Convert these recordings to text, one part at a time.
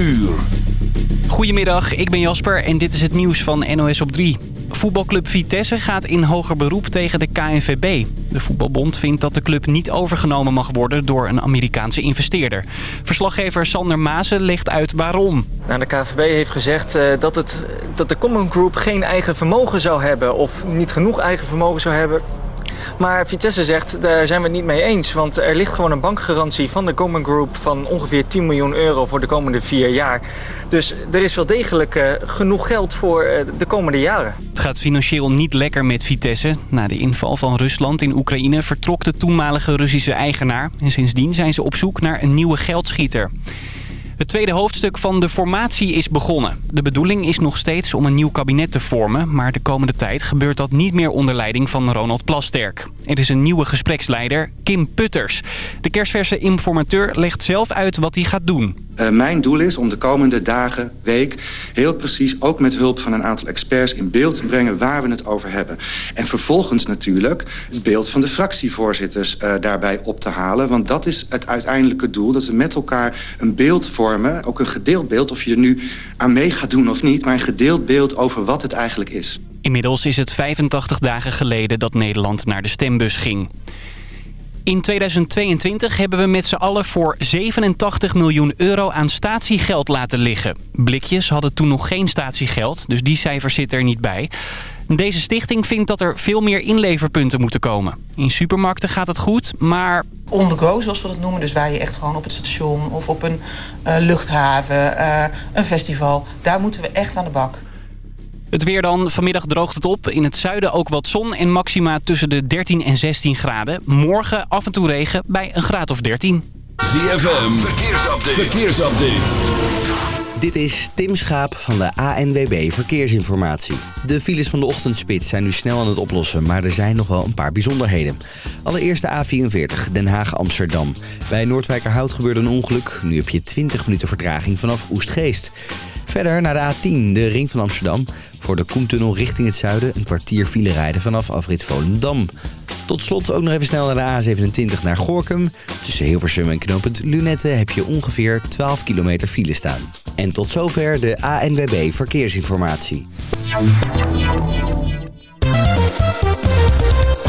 uur. Goedemiddag, ik ben Jasper en dit is het nieuws van NOS op 3. Voetbalclub Vitesse gaat in hoger beroep tegen de KNVB. De voetbalbond vindt dat de club niet overgenomen mag worden door een Amerikaanse investeerder. Verslaggever Sander Maasen legt uit waarom. Nou, de KNVB heeft gezegd uh, dat, het, dat de Common Group geen eigen vermogen zou hebben... of niet genoeg eigen vermogen zou hebben maar Vitesse zegt, daar zijn we het niet mee eens. Want er ligt gewoon een bankgarantie van de Common Group van ongeveer 10 miljoen euro voor de komende vier jaar. Dus er is wel degelijk uh, genoeg geld voor uh, de komende jaren. Het gaat financieel niet lekker met Vitesse. Na de inval van Rusland in Oekraïne vertrok de toenmalige Russische eigenaar. En sindsdien zijn ze op zoek naar een nieuwe geldschieter. Het tweede hoofdstuk van de formatie is begonnen. De bedoeling is nog steeds om een nieuw kabinet te vormen... maar de komende tijd gebeurt dat niet meer onder leiding van Ronald Plasterk. Er is een nieuwe gespreksleider, Kim Putters. De kerstverse informateur legt zelf uit wat hij gaat doen. Uh, mijn doel is om de komende dagen, week... heel precies, ook met hulp van een aantal experts... in beeld te brengen waar we het over hebben. En vervolgens natuurlijk het beeld van de fractievoorzitters uh, daarbij op te halen. Want dat is het uiteindelijke doel. Dat we met elkaar een beeld vormen, ook een gedeeld beeld... of je er nu aan mee gaat doen of niet... maar een gedeeld beeld over wat het eigenlijk is. Inmiddels is het 85 dagen geleden dat Nederland naar de stembus ging. In 2022 hebben we met z'n allen voor 87 miljoen euro aan statiegeld laten liggen. Blikjes hadden toen nog geen statiegeld, dus die cijfers zitten er niet bij. Deze stichting vindt dat er veel meer inleverpunten moeten komen. In supermarkten gaat het goed, maar... On the go, zoals we dat noemen. Dus waar je echt gewoon op het station of op een uh, luchthaven, uh, een festival... daar moeten we echt aan de bak. Het weer dan. Vanmiddag droogt het op. In het zuiden ook wat zon en maxima tussen de 13 en 16 graden. Morgen af en toe regen bij een graad of 13. ZFM, verkeersupdate. verkeersupdate. Dit is Tim Schaap van de ANWB Verkeersinformatie. De files van de ochtendspits zijn nu snel aan het oplossen, maar er zijn nog wel een paar bijzonderheden. Allereerst de A44, Den Haag-Amsterdam. Bij Noordwijkerhout gebeurde een ongeluk. Nu heb je 20 minuten vertraging vanaf Oestgeest. Verder naar de A10, de ring van Amsterdam. Voor de Koentunnel richting het zuiden een kwartier file rijden vanaf afrit Volendam. Tot slot ook nog even snel naar de A27 naar Gorkum. Tussen Hilversum en knooppunt Lunette heb je ongeveer 12 kilometer file staan. En tot zover de ANWB Verkeersinformatie.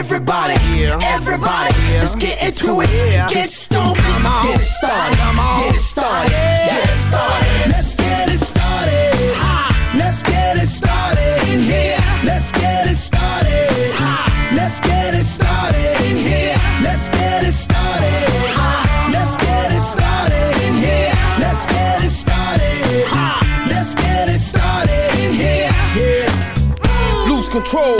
Everybody, everybody, let's get into it. Get stoned, get it started, get it started, get it started. Let's get it started. Ha! Let's get it started in here. Let's get it started. Ha! Let's get it started in here. Let's get it started. Ha! Let's get it started in here. Let's get it started. Ha! Let's get it started in here. Yeah. Lose control,